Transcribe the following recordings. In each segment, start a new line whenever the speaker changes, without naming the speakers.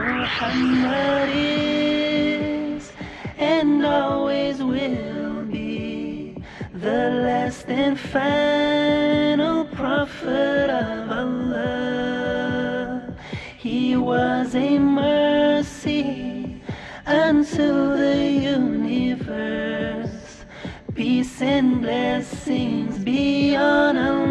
Muhammad is and always will be the last and final prophet of Allah. He was a mercy unto the universe. Peace and blessings be on Al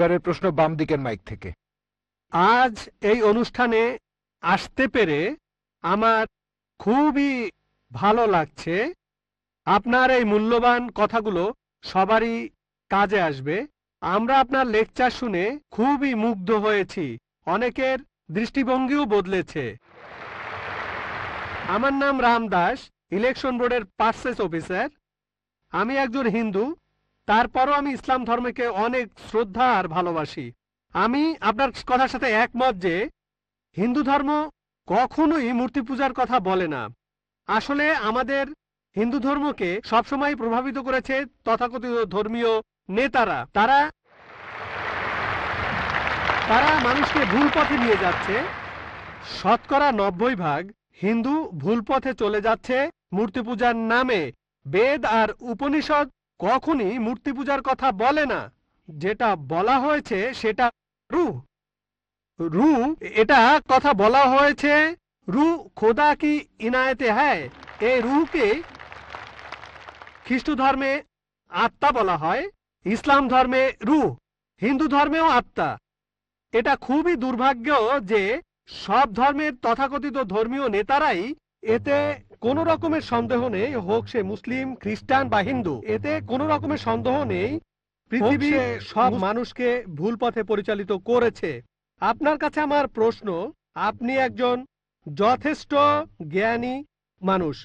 এবারের প্রশ্ন বাম দিকের mic থেকে।
আজ এই অনুষ্ঠানে আসতে পেরে আমার খুবই ভালো লাগছে। আপনার এই মূল্যবান কথাগুলো সবারই কাজে আসবে। আমরা আপনার লেকচার শুনে খুবই মুগ্ধ হয়েছি। অনেকের দৃষ্টিভঙ্গিও বদলেছে। আমার নাম রাম দাস ইলেকশন বোর্ডের পার্সেস অফিসার আমি একজন হিন্দু। তারপরও আমি ইসলাম ধর্মকে অনেক শ্রদ্ধা আর ভালোবাসি। আমি আপনার কথার সাথে একমত যে, হিন্দু ধর্ম কখনোই মূর্তি পূজার কথা বলে না। আসলে আমাদের হিন্দু ধর্মকে সবসময় প্রভাবিত করেছে তথাকথিত ধর্মীয় নেতারা। তারা তারা মানুষকে ভুল পথে নিয়ে যাচ্ছে। শতকরা নব্বই ভাগ হিন্দু ভুল পথে চলে যাচ্ছে মূর্তি পূজার নামে। বেদ আর উপনিষদ কখনই মূর্তি পূজার কথা বলে না। যেটা বলা হয়েছে সেটা রু। রু, এটা কথা বলা হয়েছে, রু খোদা কি ইনায়তে হ্যায়? এই রুহকে খ্রিস্ট ধর্মে আত্মা বলা হয়, ইসলাম ধর্মে রু, হিন্দু ধর্মেও আত্মা। এটা খুবই দুর্ভাগ্য যে সব ধর্মের তথাকথিত ধর্মীয় নেতারাই এতে কোন রকমের সন্দেহ নেই হোক সে মুসলিম খ্রিস্টান বা হিন্দু। এতে কোন রকমের সন্দেহ নেই পৃথিবী সব মানুষকে ভুল পথে পরিচালিত করেছে। আপনার কাছে আমার প্রশ্ন আপনি একজন যথেষ্ট জ্ঞানী মানুষ।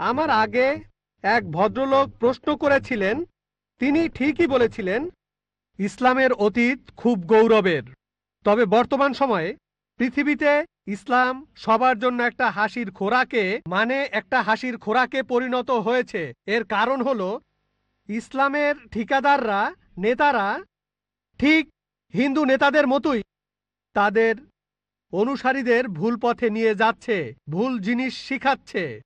আমার আগে এক ভদ্রলোক প্রশ্ন করেছিলেন তিনি ঠিকই বলেছিলেন ইসলামের অতীত খুব গৌরবের। তবে বর্তমান সময়ে পৃথিবীতে ইসলাম সবার জন্য একটা হাসির খোরাকে মানে একটা হাসির খোরাকে পরিণত হয়েছে। এর কারণ হলো, ইসলামের ঠিকাদাররা, নেতারা, ঠিক হিন্দু নেতাদের মতোই তাদের অনুসারীদের ভুল পথে নিয়ে যাচ্ছে, ভুল জিনিস শিখাচ্ছে।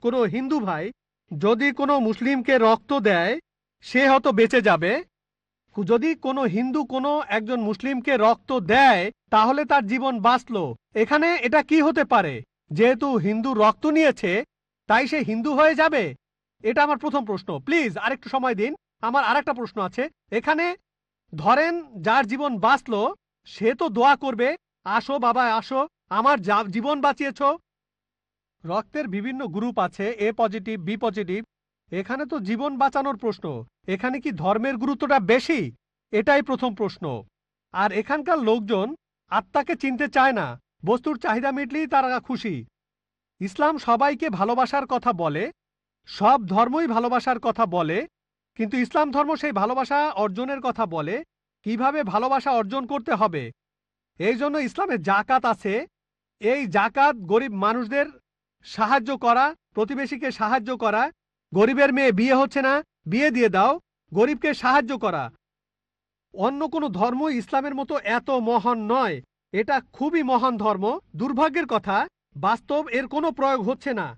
কোনো হিন্দু ভাই যদি কোনো মুসলিমকে রক্ত দেয়, সে হয়তো বেঁচে যাবে। যদি কোনো হিন্দু কোনো একজন মুসলিমকে রক্ত দেয়, তাহলে তার জীবন বাঁচল। এখানে এটা কি হতে পারে? যেহেতু হিন্দু রক্ত নিয়েছে, তাই সে হিন্দু হয়ে যাবে? এটা আমার প্রথম প্রশ্ন। প্লিজ, আরেকটু সময় দিন। আমার আরেকটা প্রশ্ন আছে। এখানে ধরেন যার জীবন বাঁচল, সে তো দোয়া করবে, আসো বাবা, আসো, আমার জীবন বাঁচিয়েছ। রক্তের বিভিন্ন গ্রুপ আছে, এ পজিটিভ, বি পজিটিভ। এখানে তো জীবন বাঁচানোর প্রশ্ন। এখানে কি ধর্মের গুরুত্বটা বেশি? এটাই প্রথম প্রশ্ন। আর এখানকার লোকজন আত্মাকে চিনতে চায় না। বস্তুর চাহিদা মিটলেই তারা খুশি। ইসলাম সবাইকে ভালোবাসার কথা বলে, সব ধর্মই ভালোবাসার কথা বলে, কিন্তু ইসলাম ধর্ম সেই ভালোবাসা অর্জনের কথা বলে, কীভাবে ভালোবাসা অর্জন করতে হবে? এই জন্য ইসলামে জাকাত আছে। এই জাকাত গরিব মানুষদের সাহায্য করা, প্রতিবেশীকে সাহায্য করা গরিবের মেয়ে বিয়ে হচ্ছে না, বিয়ে দিয়ে দাও, গরিবকে সাহায্য করা। অন্য কোনো ধর্ম ইসলামের মতো এত মহান নয়। এটা খুবই মহান ধর্ম, দুর্ভাগ্যের কথা, বাস্তব এর কোনো প্রয়োগ হচ্ছে না।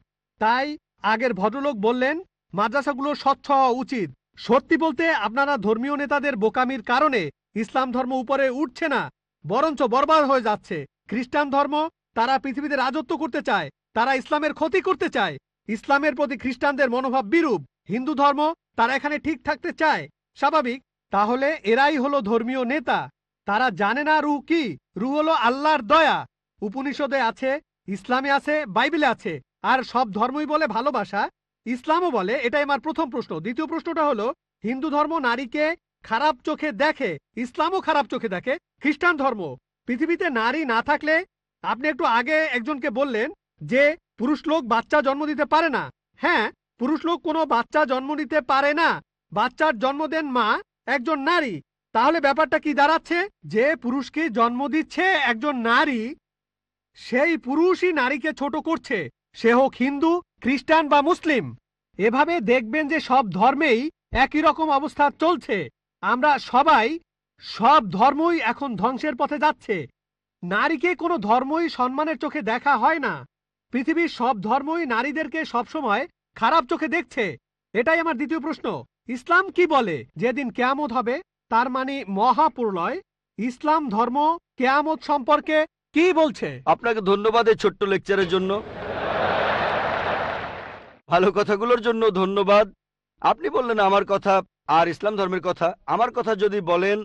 তাই আগের ভদ্রলোক বললেন, মাদ্রাসাগুলো স্বচ্ছ হওয়া উচিত। সত্যি বলতে আপনারা ধর্মীয় নেতাদের বোকামির কারণে ইসলাম ধর্ম উপরে উঠছে না, বরঞ্চ বরবাদ হয়ে যাচ্ছে। খ্রিস্টান ধর্ম, তারা পৃথিবীতে রাজত্ব করতে চায়, তারা ইসলামের ক্ষতি করতে চায়। ইসলামের প্রতি খ্রিস্টানদের মনোভাব বিরূপ, হিন্দু ধর্ম তারা এখানে ঠিক থাকতে চায়, স্বাভাবিক। তাহলে এরাই হলো ধর্মীয় নেতা। তারা জানে না রু কি রু হলো আল্লাহর দয়া। উপনিষদে আছে, ইসলামে আছে, বাইবেলে আছে। আর সব ধর্মই বলে ভালোবাসা। ইসলামও বলে, এটাই আমার প্রথম প্রশ্ন। দ্বিতীয় প্রশ্নটা হলো, হিন্দু ধর্ম নারীকে খারাপ চোখে দেখে, ইসলামও খারাপ চোখে দেখে, খ্রিস্টান ধর্ম। পৃথিবীতে নারী না থাকলে, আপনি একটু আগে একজনকে বললেন যে পুরুষ লোক বাচ্চা জন্ম দিতে পারে না। হ্যাঁ পুরুষ লোক কোনো বাচ্চা জন্ম দিতে পারে না। বাচ্চার জন্ম দেন মা, একজন নারী। তাহলে ব্যাপারটা কি দাঁড়াচ্ছে? যে পুরুষকে জন্ম দিচ্ছে একজন নারী, সেই পুরুষই নারীকে ছোট করছে। সে হোক হিন্দু, খ্রিস্টান বা মুসলিম। এভাবে দেখবেন যে সব ধর্মেই একই রকম অবস্থা চলছে। আমরা সবাই সব ধর্মই এখন ধ্বংসের পথে যাচ্ছে। নারীকে কোনো ধর্মই সম্মানের চোখে দেখা হয় না। পৃথিবীর সব ধর্মই নারীদেরকে সবসময় খারাপ চোখে দেখছে। এটাই আমার দ্বিতীয় প্রশ্ন। ইসলাম কি বলে? যেদিন কেয়ামত হবে, তার মানে মহাপ্রলয়। ইসলাম ধর্ম কেয়ামত সম্পর্কে কি বলছে?
আপনাকে ধন্যবাদ এই ছোট্ট লেকচারের জন্য। ভালো কথাগুলোর জন্য ধন্যবাদ। আপনি বললেন আমার কথা আর ইসলাম ধর্মের কথা। আমার কথা যদি বলেন,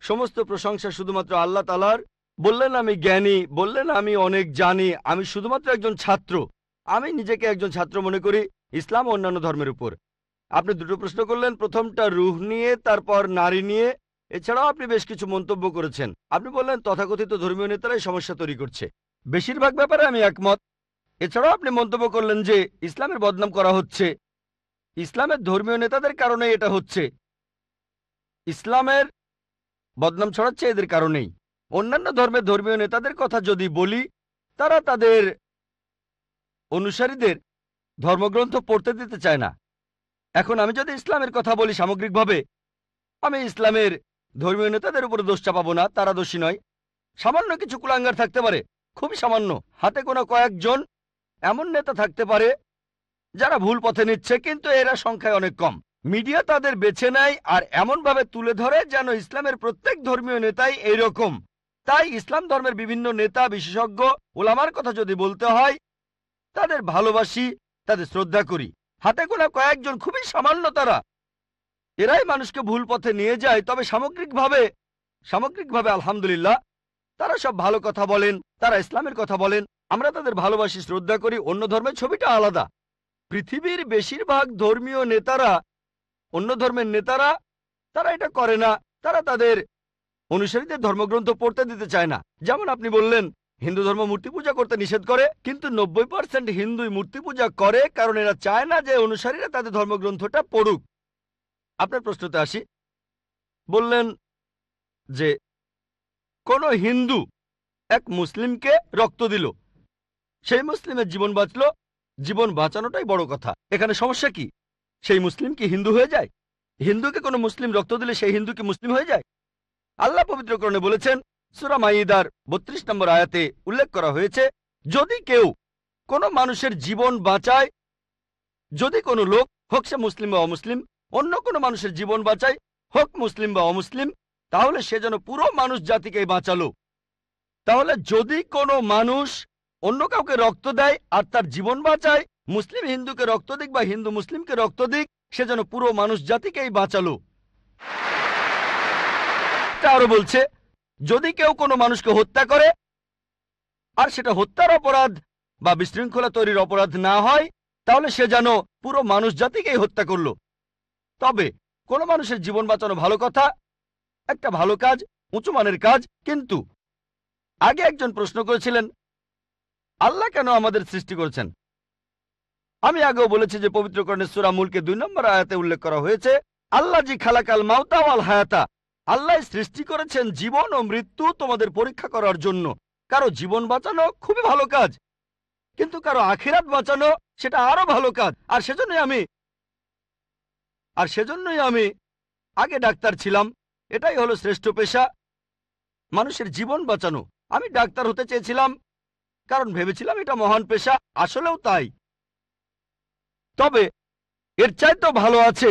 সমস্ত প্রশংসা শুধুমাত্র আল্লাহ তালার বললেন আমি জ্ঞানী, বললেন আমি অনেক জানি, আমি শুধুমাত্র একজন ছাত্র। আমি নিজেকে একজন ছাত্র মনে করি, ইসলাম অন্যান্য ধর্মের উপর। আপনি দুটো প্রশ্ন করলেন, প্রথমটা রুহ নিয়ে, তারপর নারী নিয়ে। এছাড়াও আপনি বেশ কিছু মন্তব্য করেছেন। আপনি বললেন, তথাকথিত ধর্মীয় নেতারাই সমস্যা তৈরি করছে। বেশিরভাগ ব্যাপারে আমি একমত। এছাড়াও আপনি মন্তব্য করলেন যে, ইসলামের বদনাম করা হচ্ছে। ইসলামের ধর্মীয় নেতাদের কারণে এটা হচ্ছে। ইসলামের বদনাম ছড়াচ্ছে এদের কারণেই। অন্যান্য ধর্মের ধর্মীয় নেতাদের কথা যদি বলি, তারা তাদের অনুসারীদের ধর্মগ্রন্থ পড়তে দিতে চায় না। এখন আমি যদি ইসলামের কথা বলি সামগ্রিকভাবে, আমি ইসলামের ধর্মীয় নেতাদের উপরে দোষ চাপাবো না, তারা দোষী নয়। সামান্য কিছু কুলাঙ্গার থাকতে পারে, খুবই সামান্য। হাতে কোনো কয়েকজন এমন নেতা থাকতে পারে, যারা ভুল পথে নিচ্ছে, কিন্তু এরা সংখ্যায় অনেক কম। মিডিয়া তাদের বেছে নেয় আর এমনভাবে তুলে ধরে যেন ইসলামের প্রত্যেক ধর্মীয় নেতাই এইরকম। তাই ইসলাম ধর্মের বিভিন্ন নেতা, বিশেষজ্ঞ, ওলামার কথা যদি বলতে হয়, তাদের ভালোবাসি, তাদের শ্রদ্ধা করি। হাতে গোনা কয়েকজন খুবই সামান্য তারা। এরাই মানুষকে ভুল পথে নিয়ে যায়, তবে সামগ্রিকভাবে সামগ্রিকভাবে আলহামদুলিল্লাহ, তারা সব ভালো কথা বলেন, তারা ইসলামের কথা বলেন। আমরা তাদের ভালোবাসি, শ্রদ্ধা করি, অন্য ধর্মের ছবিটা আলাদা। পৃথিবীর বেশিরভাগ ধর্মীয় নেতারা, অন্য ধর্মের নেতারা, তারা এটা করে না। তারা তাদের অনুসারীদের ধর্মগ্রন্থ পড়তে দিতে চায় না। যেমন আপনি বললেন, হিন্দু ধর্ম মূর্তি পূজা করতে নিষেধ করে, কিন্তু নব্বই পার্সেন্ট হিন্দুই মূর্তি পূজা করে কারণ এরা চায় না যে অনুসারীরা তাদের ধর্মগ্রন্থটা পড়ুক। আপনার প্রশ্নতে আসি। বললেন যে, কোন হিন্দু এক মুসলিমকে রক্ত দিল, সেই মুসলিমের জীবন বাঁচল, জীবন বাঁচানোটাই বড় কথা। এখানে সমস্যা কি? সেই মুসলিম কি হিন্দু হয়ে যায়? হিন্দুকে কোনো মুসলিম রক্ত দিলে সেই হিন্দু কি মুসলিম হয়ে যায়? আল্লাহ পবিত্রকরণে বলেছেন, সুরা মাইদার বত্রিশ নম্বর আয়াতে উল্লেখ করা হয়েছে, যদি কেউ কোনো মানুষের জীবন বাঁচায়, যদি কোনো লোক হোক সে মুসলিম বা অমুসলিম, অন্য কোনো মানুষের জীবন বাঁচায়, হোক মুসলিম বা অমুসলিম, তাহলে সে যেন পুরো মানুষ জাতিকে বাঁচালো। তাহলে যদি কোনো মানুষ অন্য কাউকে রক্ত দেয় আর তার জীবন বাঁচায়, মুসলিম হিন্দুকে রক্ত দিক বা হিন্দু মুসলিমকে রক্ত দিক, সে যেন পুরো মানুষ জাতিকেই বাঁচালো। তা আরও বলছে, যদি কেউ কোনো মানুষকে হত্যা করে, আর সেটা হত্যার অপরাধ বা বিশৃঙ্খলা তৈরির অপরাধ না হয়, তাহলে সে যেন পুরো মানুষ জাতিকেই হত্যা করল। তবে কোনো মানুষের জীবন বাঁচানো ভালো কথা, একটা ভালো কাজ, উঁচু মানের কাজ, কিন্তু আগে একজন প্রশ্ন করেছিলেন, আল্লাহ কেন আমাদের সৃষ্টি করেছেন? আমি আগেও বলেছি যে পবিত্রকরণের সুরা মুলকে দুই নম্বর আয়াতে উল্লেখ করা হয়েছে, আল্লাহ জি খালাকাল মাউতাওয়াল হায়াতা। আল্লাহ সৃষ্টি করেছেন জীবন ও মৃত্যু তোমাদের পরীক্ষা করার জন্য। কারও জীবন বাঁচানো খুবই ভালো কাজ, কিন্তু কারও আখিরাত বাঁচানো সেটা আরও ভালো কাজ। আর সেজন্যই আমি, আর সেজন্যই আমি আগে ডাক্তার ছিলাম। এটাই হলো শ্রেষ্ঠ পেশা, মানুষের জীবন বাঁচানো। আমি ডাক্তার হতে চেয়েছিলাম, কারণ ভেবেছিলাম এটা মহান পেশা, আসলেও তাই। তবে এর চাইতেও ভালো আছে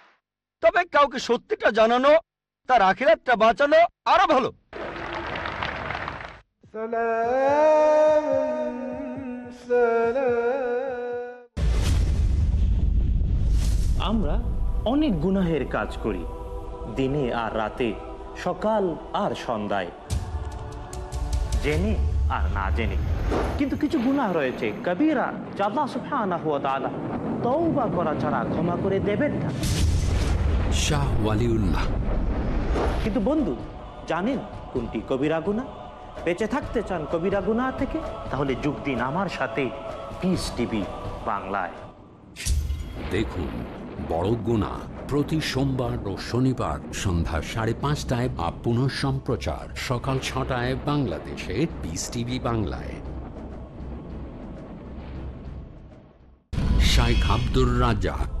তবে কাউকে সত্যিটা জানানো, তার আখিরাতটা বাঁচানো আরও ভালো।
আমরা অনেক গুনাহের কাজ করি, দিনে আর রাতে, সকাল আর সন্ধ্যায়, জেনে আর না জেনে। কিন্তু কিছু গুনাহ রয়েছে, কবিরা জাদা সুবহানাহু ওয়া তাআলা তওবা করা ছাড়া ক্ষমা করে দেবেন না।
শাহ ওয়ালিউল্লাহ।
কিন্তু বন্ধু জানেন কোনটি কবিরা গুনাহ বেঁচে থাকতে চান কবিরা গুনাহ থেকে? তাহলে যোগ দিন আমার সাথে। পিস টিভি বাংলায়।
দেখুন বড় গুণা প্রতি সোমবার ও শনিবার সন্ধ্যা সাড়ে পাঁচটায় বা পুনঃ সম্প্রচার সকাল ছটায় বাংলাদেশে পিস টিভি বাংলায়। শাইখ আব্দুর রাজাক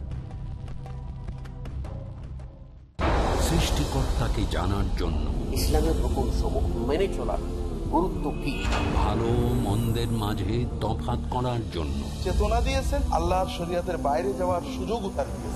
সৃষ্টিকর্তাকে জানার জন্য।
ইসলামের রকম সমূহ মেনে চলার গুরুত্ব কি?
ভালো মন্দের মাঝে তফাত করার জন্য।
চেতনা দিয়েছেন আল্লাহর শরিয়াতের বাইরে যাওয়ার সুযোগ তার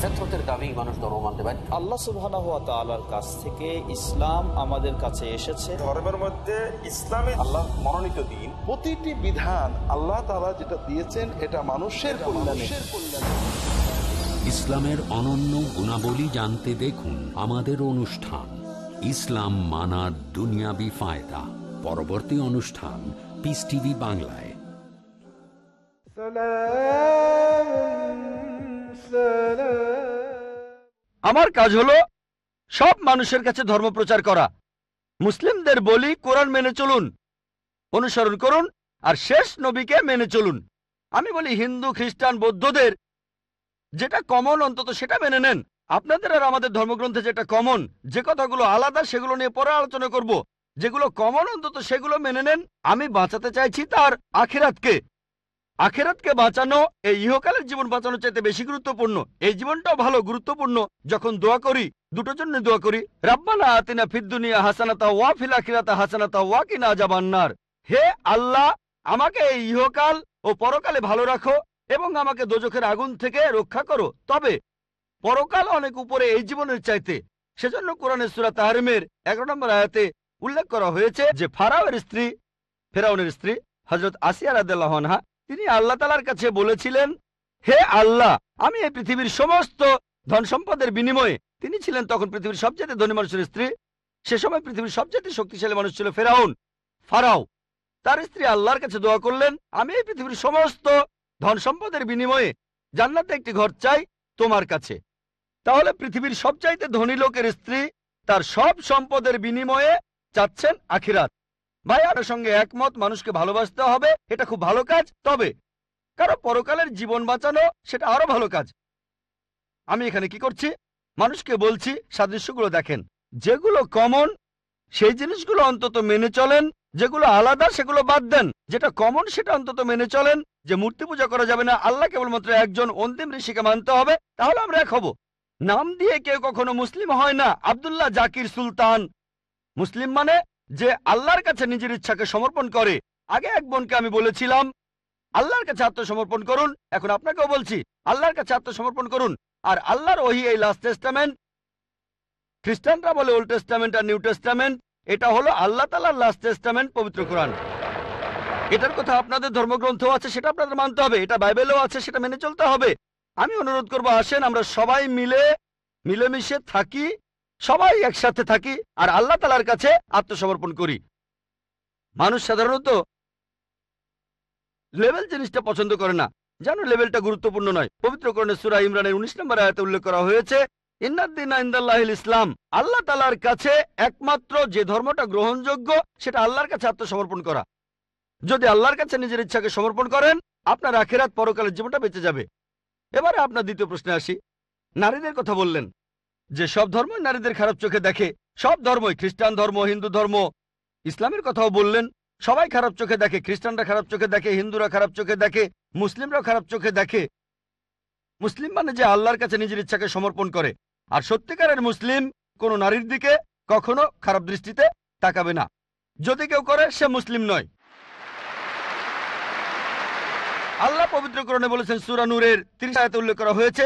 ফেতরতের দাবি মানুষ ধর্ম মানতে পারে
আল্লাহ সুবহানাহু ওয়া তাআলার কাছ থেকে ইসলাম আমাদের কাছে এসেছে।
ধর্মের মধ্যে ইসলামে আল্লাহ মনোনীত দিন। প্রতিটি বিধান আল্লাহ তাআলা যেটা দিয়েছেন এটা মানুষের কল্যাণে।
ইসলামের অনন্য গুণাবলী জানতে দেখুন আমাদের অনুষ্ঠান ইসলাম মানার দুনিয়াবি ফায়দা। পরবর্তী অনুষ্ঠান পিস টিভি বাংলায়।
আমার কাজ হলো সব মানুষের কাছে ধর্ম প্রচার করা। মুসলিমদের বলি কোরআন মেনে চলুন, অনুসরণ করুন, আর শেষ নবীকে মেনে চলুন। আমি বলি হিন্দু, খ্রিস্টান, বৌদ্ধদের যেটা কমন অন্তত সেটা মেনে নেন। আপনাদের আর আমাদের ধর্মগ্রন্থে যেটা কমন যে কথাগুলো আলাদা সেগুলো নিয়ে পরে আলোচনা করব। যেগুলো কমন অন্তত সেগুলো মেনে নেন, আমি বাঁচাতে চাইছি তার আখিরাতকে। আখেরাতকে বাঁচানো, এই ইহকালের জীবন বাঁচানো চাইতে বেশি গুরুত্বপূর্ণ। এই জীবনটাও ভালো, গুরুত্বপূর্ণ। যখন দোয়া করি, দুটোর জন্য দোয়া করি, রাব্বানা আতিনা ফিদ্দুনিয়া হাসানাতা ওয়া ফিল আখিরাতা হাসানাতা ওয়া কিনা আযাবান্নার হে আল্লাহ, আমাকে এই ইহকাল ও পরকালে ভালো রাখো এবং আমাকে দোজখের আগুন থেকে রক্ষা করো। তবে পরকাল অনেক উপরে এই জীবনের চাইতে। সেজন্য কোরআনের সূরা তাহরিমের এগারো নম্বর আয়াতে উল্লেখ করা হয়েছে যে, ফারাওয়ের স্ত্রী, ফেরাউনের স্ত্রী, হযরত আসিয়া আনহা তিনি আল্লাহ তালার কাছে বলেছিলেন, হে আল্লাহ, আমি এই পৃথিবীর সমস্ত ধন সম্পদের বিনিময়ে তিনি ছিলেন তখন পৃথিবীর সবচেয়ে ধনী মানুষের স্ত্রী। সে সময় পৃথিবীর সবচেয়ে শক্তিশালী মানুষ ছিল ফেরাউন, ফারাও। তার স্ত্রী আল্লাহর কাছে দোয়া করলেন, আমি এই পৃথিবীর সমস্ত ধন সম্পদের বিনিময়ে জান্নাতে একটি ঘর চাই তোমার কাছে। তাহলে পৃথিবীর সবচাইতে ধনী লোকের স্ত্রী তার সব সম্পদের বিনিময়ে চাচ্ছেন আখিরাত। ভাই, আপনার সঙ্গে একমত, মানুষকে ভালোবাসতে হবে, এটা খুব ভালো কাজ। তবে, কারও পরকালের জীবন বাঁচানো, সেটা আরও ভালো কাজ। আমি এখানে কি করছি? মানুষকে বলছি, সাদৃশ্যগুলো দেখেন। যেগুলো কমন সেই জিনিসগুলো অন্তত মেনে চলেন। যেগুলো আলাদা, সেগুলো বাদ দেন। যেটা কমন সেটা অন্তত মেনে চলেন। যে মূর্তি পূজা করা যাবে না, আল্লাহ কেবলমাত্র একজন অন্তিম ঋষিকে মানতে হবে, তাহলে আমরা এক হব। নাম দিয়ে কেউ কখনো মুসলিম হয় না। আব্দুল্লাহ জাকির সুলতান। মুসলিম মানে যে আল্লাহর কাছে নিজের ইচ্ছাকে সমর্পণ করে। আগে এক বোনকে আমি বলেছিলাম, আল্লাহর কাছে আত্মসমর্পণ করুন, এখন আপনাকেও বলছি, আল্লাহর কাছে আত্মসমর্পণ করুন। আর আল্লাহর ওহি এই লাস্ট টেস্টামেন্ট খ্রিস্টানরা বলে ওল্ড টেস্টামেন্ট আর নিউ টেস্টামেন্ট এটা হলো আল্লাহ তালার লাস্ট টেস্টামেন্ট পবিত্র কোরআন। এটার কথা আপনাদের ধর্মগ্রন্থ আছে, সেটা আপনাদের মানতে হবে, এটা বাইবেলও আছে, সেটা মেনে চলতে হবে। আমি অনুরোধ করব, আসেন আমরা সবাই মিলে, মিলেমিশে থাকি সবাই একসাথে থাকি আর আল্লাহ তালার কাছে আত্মসমর্পণ করি। মানুষ সাধারণত লেভেল জিনিসটা পছন্দ করে না। জানো লেভেলটা গুরুত্বপূর্ণ নয়। পবিত্র করণে সুরা ইমরানের উনিশ নম্বর আয়াতে উল্লেখ করা হয়েছে ইন্নাদ্দিন ইন্দাল্লাহিল ইসলাম। আল্লাহ তালার কাছে একমাত্র যে ধর্মটা গ্রহণযোগ্য, সেটা আল্লাহর কাছে আত্মসমর্পণ করা। যদি আল্লাহর কাছে নিজের ইচ্ছাকে সমর্পণ করেন, আপনার আখেরাত পরকালের জীবনটা বেঁচে যাবে। এবারে আপনার দ্বিতীয় প্রশ্নে আসি। নারীদের কথা বললেন। যে সব ধর্ম নারীদের খারাপ চোখে দেখে, সব ধর্মই খ্রিস্টান ধর্ম, হিন্দু ধর্ম। ইসলামের কথাও বললেন, সবাই খারাপ চোখে দেখে, খ্রিস্টানরা খারাপ চোখে দেখে, হিন্দুরা খারাপ চোখে দেখে, মুসলিমরাও খারাপ চোখে দেখে। মুসলিম মানে যে আল্লাহর কাছে নিজের ইচ্ছাকে সমর্পণ করে, আর সত্যিকারের মুসলিম কোন নারীর দিকে কখনো খারাপ দৃষ্টিতে তাকাবে না। যদি কেউ করে, সে মুসলিম নয়। আল্লাহ পবিত্রকরণে বলেছেন সুরানুরের তিরিশ আয়াতে উল্লেখ করা হয়েছে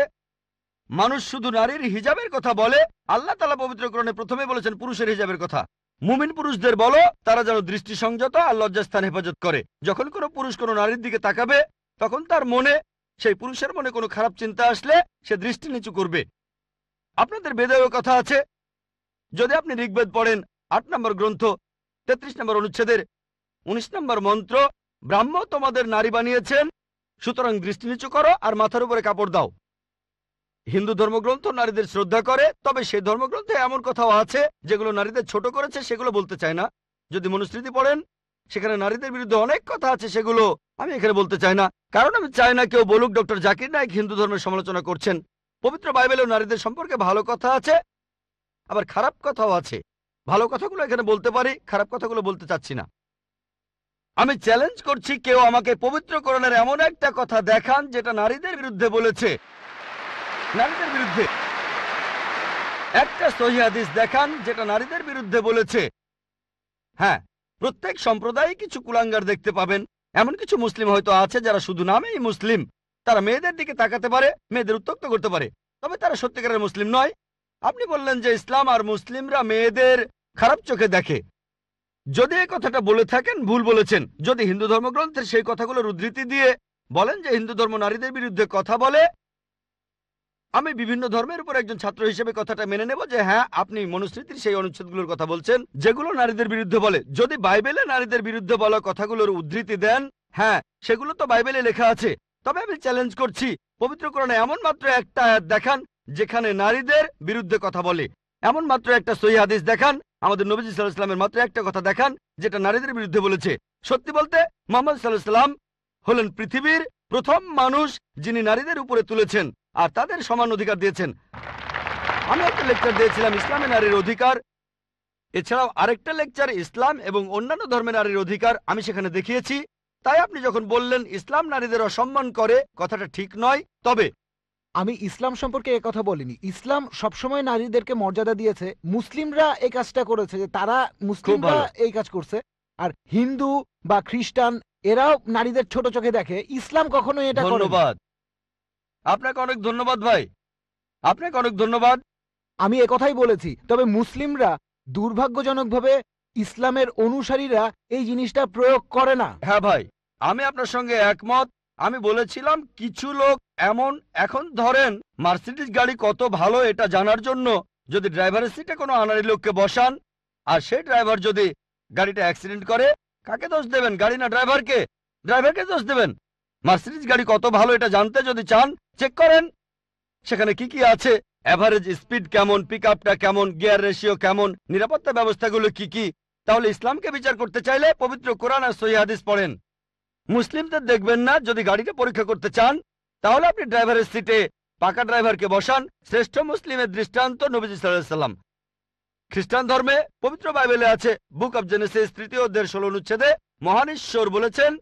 মানুষ শুধু নারীর হিজাবের কথা বলে, আল্লাহ তালা পবিত্রকরণে প্রথমে বলেছেন পুরুষের হিজাবের কথা। মুমিন পুরুষদের বলো, তারা যেন দৃষ্টি সংযত আর লজ্জাস্থান হেফাজত করে। যখন কোনো পুরুষ কোনো নারীর দিকে তাকাবে, তখন তার মনে, সেই পুরুষের মনে কোনো খারাপ চিন্তা আসলে সে দৃষ্টি নিচু করবে। আপনাদের বেদেও কথা আছে, যদি আপনি ঋগ্বেদ পড়েন, আট নম্বর গ্রন্থ, তেত্রিশ নম্বর অনুচ্ছেদের, উনিশ নম্বর মন্ত্র, ব্রাহ্ম তোমাদের নারী বানিয়েছেন, সুতরাং দৃষ্টি নিচু করো আর মাথার উপরে কাপড় দাও। হিন্দু ধর্মগ্রন্থ নারীদের শ্রদ্ধা করে, তবে সেই ধর্মগ্রন্থে এমন কথাও আছে, যেগুলো নারীদের ছোট করেছে, সেগুলো বলতে চায় না। যদি মনুস্মৃতি পড়েন, সেখানে নারীদের বিরুদ্ধে অনেক কথা আছে, সেগুলো আমি এখানে বলতে চাই না। কারণ আমি চাই না কেউ বলুক, ডক্টর জাকির নায়ক হিন্দু ধর্মের সমালোচনা করছেন। পবিত্র বাইবেলেও নারীদের সম্পর্কে ভালো কথা আছে, আবার খারাপ কথাও আছে। ভালো কথাগুলো এখানে বলতে পারি, খারাপ কথাগুলো বলতে চাচ্ছি না। আমি চ্যালেঞ্জ করছি, কেউ আমাকে পবিত্র করণের এমন একটা কথা দেখান, যেটা নারীদের বিরুদ্ধে বলেছে। নারীদের বিরুদ্ধে। একটা সহি হাদিস দেখান, যেটা নারীদের বিরুদ্ধে বলেছে। হ্যাঁ প্রত্যেক সম্প্রদায়ে কিছু কুলাঙ্গার দেখতে পাবেন। এমন কিছু মুসলিম হয়তো আছে যারা শুধু নামেই মুসলিম। তারা মেয়েদের দিকে তাকাতে পারে, মেয়েদের উত্তক্ত করতে পারে। তবে তারা সত্যিকারের মুসলিম নয়। আপনি বললেন যে ইসলাম আর মুসলিমরা মেয়েদের খারাপ চোখে দেখে। যদি এই কথাটা বলে থাকেন, ভুল বলেছেন। যদি হিন্দু ধর্মগ্রন্থের সেই কথাগুলোর উদ্ধৃতি দিয়ে বলেন যে হিন্দু ধর্ম নারীদের বিরুদ্ধে কথা বলে আমি বিভিন্ন ধর্মের উপর একজন ছাত্র হিসেবে কথাটা মেনে নেব যে হ্যাঁ আপনি মনুস্মৃতির সেই অনুচ্ছেদগুলোর কথা বলছেন, যেগুলো নারীদের বিরুদ্ধে বলে। যদি বাইবেলে নারীদের বিরুদ্ধে বলা কথাগুলোর উদ্ধৃতি দেন হ্যাঁ সেগুলো তো বাইবেলে লেখা আছে। তবে আমি চ্যালেঞ্জ করছি পবিত্রকরণে এমন মাত্র একটা আয়াত দেখান, যেখানে নারীদের বিরুদ্ধে কথা বলে। এমন মাত্র একটা সহি হাদিস দেখান, আমাদের নবীজ সাল্লাহামের মাত্র একটা কথা দেখান, যেটা নারীদের বিরুদ্ধে বলেছে। সত্যি বলতে, মোহাম্মদ সাল্লাহাম হলেন পৃথিবীর প্রথম মানুষ যিনি নারীদের উপরে তুলেছেন। আর তাদের সমান অধিকার দিয়েছেন। আমি একটা লেকচার দিয়েছিলাম ইসলামে নারীর অধিকার। এছাড়াও আরেকটা লেকচার ইসলাম এবং অন্যান্য ধর্মের নারীর অধিকার আমি সেখানে দেখিয়েছি। তাই আপনি যখন বললেন ইসলাম নারীদের অসম্মান করে কথাটা ঠিক নয় তবে
আমি ইসলাম সম্পর্কে কথা বলিনি। ইসলাম সবসময় নারীদেরকে মর্যাদা দিয়েছে। মুসলিমরা এই কাজটা করেছে যে তারা মুসলিমরা এই কাজ করছে। আর হিন্দু বা খ্রিস্টান এরাও নারীদের ছোট চোখে দেখে। ইসলাম কখনো এটা
ধন্যবাদ। আপনাকে অনেক ধন্যবাদ ভাই। আপনাকে অনেক ধন্যবাদ।
আমি একথাই বলেছি তবে মুসলিমরা দুর্ভাগ্যজনকভাবে ইসলামের অনুসারীরা এই জিনিসটা প্রয়োগ করে না।
হ্যাঁ ভাই আমি আপনার সঙ্গে একমত। আমি বলেছিলাম কিছু লোক এমন এখন ধরেন মার্সিডিজ গাড়ি কত ভালো এটা জানার জন্য যদি ড্রাইভারের সিটে কোনো আনারি লোককে বসান আর সেই ড্রাইভার যদি গাড়িটা অ্যাক্সিডেন্ট করে কাকে দোষ দেবেন? গাড়ি না ড্রাইভারকে? ড্রাইভারকে দোষ দেবেন? মার্সিডিজ গাড়ি কত ভালো এটা জানতে যদি চান চেক করেন। সেখানে কি কি আছে? অ্যাভারেজ স্পিড কেমন? পিক কেমন? গিয়ার রেশিও কেমন? নিরাপত্তা ব্যবস্থাগুলো কি কি? তাহলে ইসলামকে বিচার করতে চাইলে পবিত্র কোরআন আর সহি হাদিস পড়েন। মুসলিমদের দেখবেন না, যদি গাড়িটা পরীক্ষা করতে চান, তাহলে আপনি ড্রাইভারের সিটে পাকা ড্রাইভারকে বসান। শ্রেষ্ঠ মুসলিমের দৃষ্টান্ত নবীজি সাল্লাম। খ্রিস্টান ধর্মে পবিত্র বাইবেলে আছে বুক অব জেনেসিস তৃতীয় অধ্যায়ের ষোলো অনুচ্ছেদে মহান ঈশ্বর বলেছেন,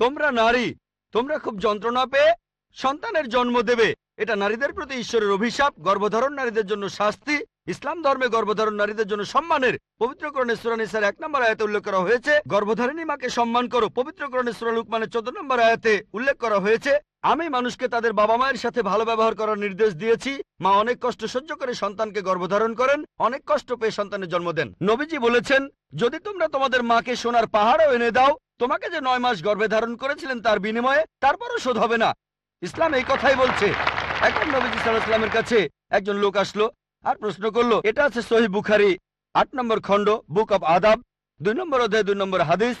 তোমরা নারী, তোমরা খুব যন্ত্রণা পেয়ে সন্তানের জন্ম দেবে। এটা নারীদের প্রতি ঈশ্বরের অভিশাপ, গর্ভধারণ নারীদের জন্য শাস্তি, ইসলাম ধর্মে গর্ভধারণ নারীদের জন্য সম্মানের পবিত্রকরণে সুরানিসার এক নম্বর আয়াতে উল্লেখ করা হয়েছে, গর্ভধারিণী মাকে সম্মান করো। পবিত্রকরণে সুরা লুকমানের চোদ্দ নম্বর আয়াতে উল্লেখ করা হয়েছে, আমি মানুষকে তাদের বাবা মায়ের সাথে ভালো ব্যবহার করার নির্দেশ দিয়েছি। মা অনেক কষ্ট সহ্য করে সন্তানকে গর্ভধারণ করেন, অনেক কষ্ট পেয়ে সন্তানের জন্ম দেন। নবীজি বলেছেন, যদি তোমরা তোমাদের মাকে সোনার পাহাড়ও এনে দাও, তোমাকে যে নয় মাস গর্ভে ধারণ করেছিলেন তার বিনিময়ে তারপরও শোধ হবে না। ইসলাম এই কথাই বলছে। এখন নবীজি সাল্লাহামের কাছে একজন লোক আসলো আর প্রশ্ন করল, এটা আছে সহি বুখারি, আট নম্বর খণ্ড, বুক অব আদাব, দুই নম্বর অধ্যায়, দুই নম্বর হাদিস।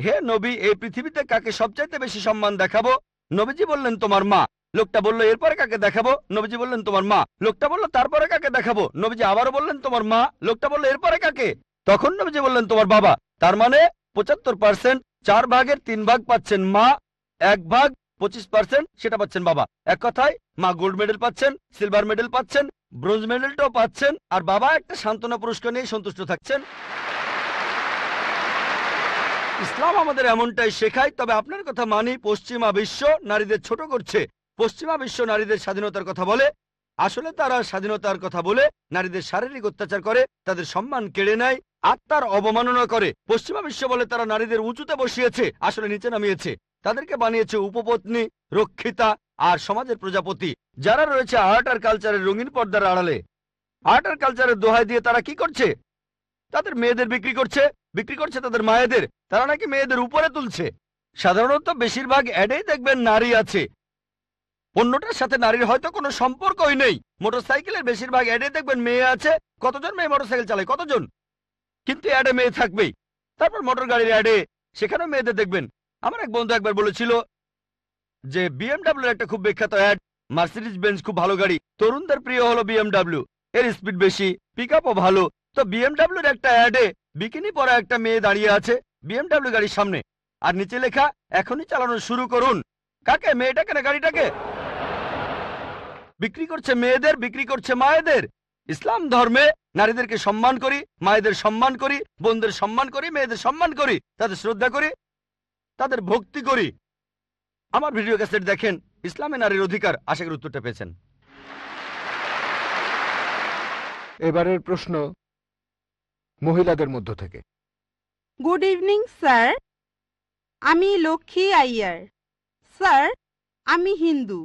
হে নবী, এই পৃথিবীতে কাকে সবচাইতে বেশি সম্মান দেখাবো? নবীজি বললেন, তোমার মা। লোকটা বলল, এরপরে কাকে দেখাবো? নবীজি বললেন, তোমার মা। লোকটা বলল, তারপরে কাকে দেখাবো? নবীজি আবারও বললেন, তোমার মা। লোকটা বলল, এরপরে কাকে? তখন নবীজি বললেন, তোমার বাবা। তার মানে পঁচাত্তর পার্সেন্ট চার ভাগের তিন ভাগ পাচ্ছেন মা, এক ভাগ পঁচিশ পার্সেন্ট সেটা পাচ্ছেন বাবা। এক কথায়, মা গোল্ড মেডেল পাচ্ছেন সিলভার মেডেল পাচ্ছেন ব্রোঞ্জ মেডেলটাও পাচ্ছেন, আর বাবা একটা সান্ত্বনা পুরস্কার নিয়ে সন্তুষ্ট থাকছেন। ইসলাম আমাদের এমনটাই শেখায়, তবে আপনার কথা মানি, পশ্চিমা বিশ্ব নারীদের ছোট করছে। পশ্চিমা বিশ্ব নারীদের স্বাধীনতার কথা বলে, আসলে তারা স্বাধীনতার কথা বলে, নারীদের শারীরিক অত্যাচার করে, তাদের সম্মান কেড়ে নেয়, আত্মার অবমাননা করে। পশ্চিমা বিশ্ব বলে তারা নারীদের উঁচুতে বসিয়েছে, আসলে নিচে নামিয়েছে। তাদেরকে বানিয়েছে উপপত্নী, রক্ষিতা আর সমাজের প্রজাপতি, যারা রয়েছে আর্ট আর কালচারের রঙিন পর্দার আড়ালে। আর্ট আর কালচারের দোহাই দিয়ে তারা কি করছে? তাদের মেয়েদের বিক্রি করছে বিক্রি করছে তাদের মায়েদের, তারা নাকি মেয়েদের উপরে তুলছে। সাধারণত বেশিরভাগ অ্যাডেই দেখবেন নারী আছে। পণ্যটার সাথে নারীর হয়তো কোনো সম্পর্কই নেই। মোটরসাইকেলের বেশিরভাগ অ্যাডে দেখবেন মেয়ে আছে, কতজন মেয়ে মোটরসাইকেল চালায়? কতজন? কিন্তু অ্যাডে মেয়ে থাকবেই। তারপর মোটর গাড়ির অ্যাডে সেখানেও মেয়েদের দেখবেন। আমার এক বন্ধু একবার বলেছিল যে বিএমডাব্লিউর একটা খুব বিখ্যাত অ্যাড মার্সিডিজ বেঞ্চ খুব ভালো গাড়ি, তরুণদের প্রিয় হলো বিএমডাব্লিউ এর স্পিড বেশি পিক আপও ভালো। তো বিএমডাব্লিউর একটা অ্যাডে বিকিনি পরা একটা মেয়ে দাঁড়িয়ে আছে বিএমডাব্লিউ গাড়ির সামনে। আর নিচে লেখা, এখনই চালানো শুরু করুন। কাকে? মেয়েটাকে না গাড়িটাকে? বিক্রি করছে মেয়েদের, বিক্রি করছে মায়েদের। ইসলাম ধর্মে নারীদেরকে সম্মান করি, মায়েদের সম্মান করি, বোনদের সম্মান করি, মেয়েদের সম্মান করি, তাদের শ্রদ্ধা করি। তাদের ভক্তি করি। আমার ভিডিও ক্যাসেট দেখেন ইসলামে নারীর অধিকার আশা করি উত্তরটা পেয়েছেন।
এবারের প্রশ্ন মহিলাদের মধ্য থেকে।
গুড ইভিনিং স্যার আমি লক্ষ্মী আইয়ার। স্যার আমি হিন্দু।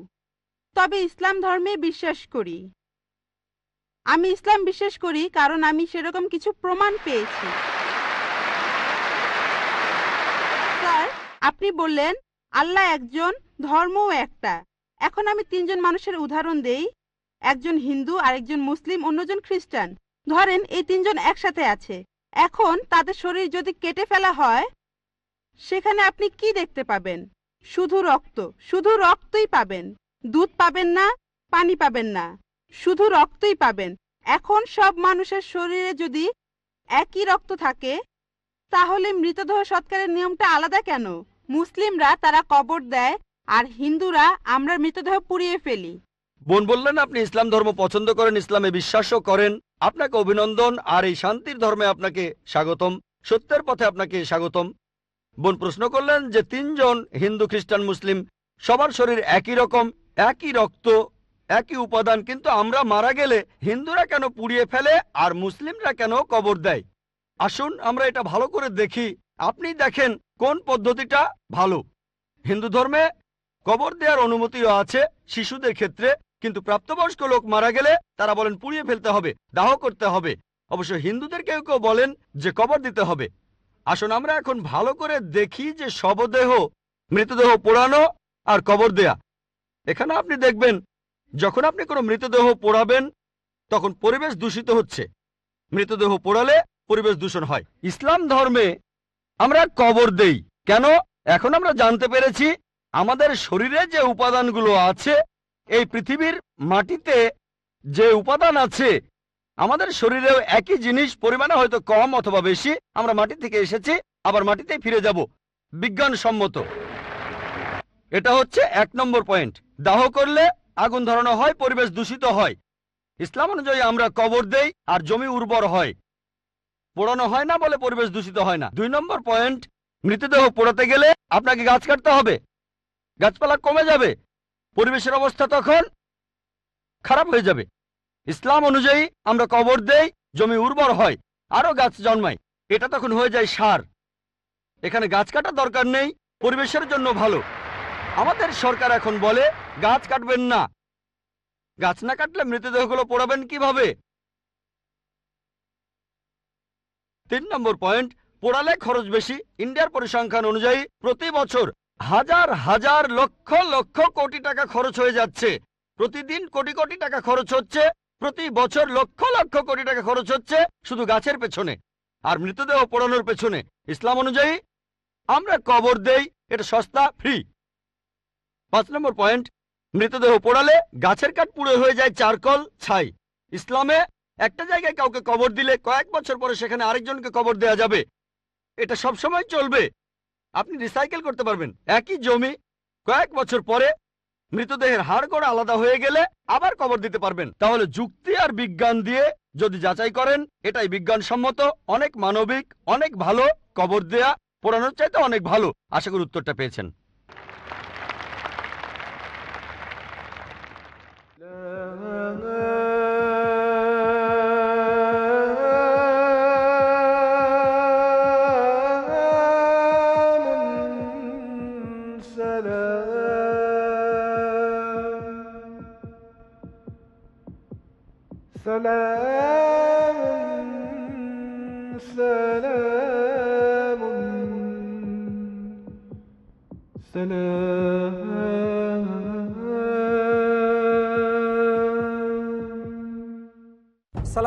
তবে ইসলাম ধর্মে বিশ্বাস করি। আমি ইসলাম বিশ্বাস করি কারণ আমি সেরকম কিছু প্রমাণ পেয়েছি স্যার আপনি বললেন, আল্লাহ একজন, ধর্মও একটা। এখন আমি তিনজন মানুষের উদাহরণ দেই। একজন হিন্দু, আরেকজন মুসলিম, অন্যজন খ্রিস্টান। ধরেন, এই তিনজন একসাথে আছে। এখন তাদের শরীর যদি কেটে ফেলা হয়, সেখানে আপনি কি দেখতে পাবেন? শুধু রক্ত। শুধু রক্তই পাবেন। দুধ পাবেন না, পানি পাবেন না। শুধু রক্তই পাবেন। এখন সব মানুষের শরীরে যদি একই রক্ত থাকে, তাহলে মৃতদেহ সৎকারের নিয়মটা আলাদা কেন? মুসলিমরা তারা কবর দেয়, আর হিন্দুরা আমরা মৃতদেহ পুড়িয়ে ফেলি।
বোন বললেন, আপনি ইসলাম ধর্ম পছন্দ করেন, ইসলামে বিশ্বাসও করেন। আপনাকে অভিনন্দন, আর এই শান্তির ধর্মে আপনাকে স্বাগতম, সত্যের পথে আপনাকে স্বাগতম। বোন প্রশ্ন করলেন যে, তিনজন হিন্দু, খ্রিস্টান, মুসলিম, সবার শরীর একই রকম, একই রক্ত, একই উপাদান, কিন্তু আমরা মারা গেলে হিন্দুরা কেন পুড়িয়ে ফেলে, আর মুসলিমরা কেন কবর দেয়? আসুন, আমরা এটা ভালো করে দেখি। আপনি দেখেন কোন পদ্ধতিটা ভালো। হিন্দু ধর্মে কবর দেওয়ার অনুমতিও আছে শিশুদের ক্ষেত্রে, কিন্তু প্রাপ্তবয়স্ক লোক মারা গেলে তারা বলেন পুড়িয়ে ফেলতে হবে, দাহ করতে হবে। অবশ্য হিন্দুদের কেউ কেউ বলেন যে কবর দিতে হবে। আসুন আমরা এখন ভালো করে দেখি যে শবদেহ, মৃতদেহ পোড়ানো আর কবর দেয়া। এখানে আপনি দেখবেন, যখন আপনি কোনো মৃতদেহ পোড়াবেন, তখন পরিবেশ দূষিত হচ্ছে। মৃতদেহ পোড়ালে পরিবেশ দূষণ হয়। ইসলাম ধর্মে আমরা কবর দেই। কেন? এখন আমরা জানতে পেরেছি আমাদের শরীরে যে উপাদানগুলো আছে, এই পৃথিবীর মাটিতে যে উপাদান আছে, আমাদের শরীরেও একই জিনিস পরিমাণে হয়তো কম অথবা বেশি, আমরা মাটি থেকে এসেছি, আবার মাটিতেই ফিরে যাব। বিজ্ঞানসম্মত। এটা হচ্ছে এক নম্বর পয়েন্ট। দাহ করলে আগুন ধরানো হয়, পরিবেশ দূষিত হয়। ইসলাম অনুযায়ী আমরা কবর দেই আর জমি উর্বর হয়। পোড়ানো হয় না বলে পরিবেশ দূষিত হয় না। দুই নম্বর পয়েন্ট মৃতদেহ পোড়াতে গেলে আপনাকে গাছ কাটতে হবে। গাছপালা কমে যাবে, পরিবেশের অবস্থা তখন খারাপ হয়ে যাবে। ইসলাম অনুযায়ী আমরা কবর দেই, জমি উর্বর হয়, আরও গাছ জন্মায়, এটা তখন হয়ে যায় সার। এখানে গাছ কাটার দরকার নেই, পরিবেশের জন্য ভালো। আমাদের সরকার এখন বলে, গাছ কাটবেন না। গাছ না কাটলে মৃতদেহগুলো পোড়াবেন কীভাবে? তিন নম্বর পয়েন্ট, পোড়ালে খরচ বেশি। ইন্ডিয়ার পরিসংখ্যান অনুযায়ী প্রতি বছর হাজার হাজার লক্ষ লক্ষ কোটি টাকা খরচ হয়ে যাচ্ছে। প্রতিদিন কোটি কোটি টাকা খরচ হচ্ছে, প্রতি বছর লক্ষ লক্ষ কোটি টাকা খরচ হচ্ছে শুধু গাছের পেছনে আর মৃতদেহ পোড়ানোর পেছনে। ইসলাম অনুযায়ী আমরা কবর দেই, এটা সস্তা ফ্রি পাঁচ নম্বর পয়েন্ট, মৃতদেহ পোড়ালে গাছের কাঠ পুড়ে হয়ে যায় চারকল ছাই। ইসলামে একটা জায়গায় কাউকে কবর দিলে কয়েক বছর পরে সেখানে আরেকজনকে কবর দেয়া যাবে। এটা সব সময় চলবে। আপনি রিসাইকেল করতে পারবেন। একই জমি, কয়েক বছর পরে মৃতদেহের হাড়গোড় আলাদা হয়ে গেলে আবার কবর দিতে পারবেন। তাহলে যুক্তি আর বিজ্ঞান দিয়ে যদি যাচাই করেন, এটাই বিজ্ঞানসম্মত। অনেক মানবিক, অনেক ভালো কবর দেয়া পোড়ানোর চাইতে অনেক ভালো। আশা করি উত্তরটা পেয়েছেন।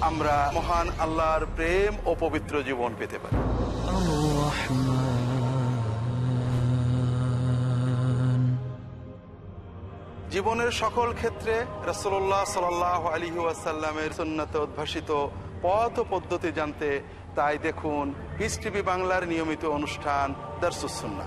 আমরা মহান আল্লাহর প্রেম ও পবিত্র জীবন পেতে পারি। জীবনের সকল ক্ষেত্রে রসোল্লাহ সাল আলী ওয়াসাল্লামের সুন্নাতে উদ্ভাসিত পথ পদ্ধতি জানতে, তাই দেখুন পিস বাংলার নিয়মিত অনুষ্ঠান দর্শুসুন্না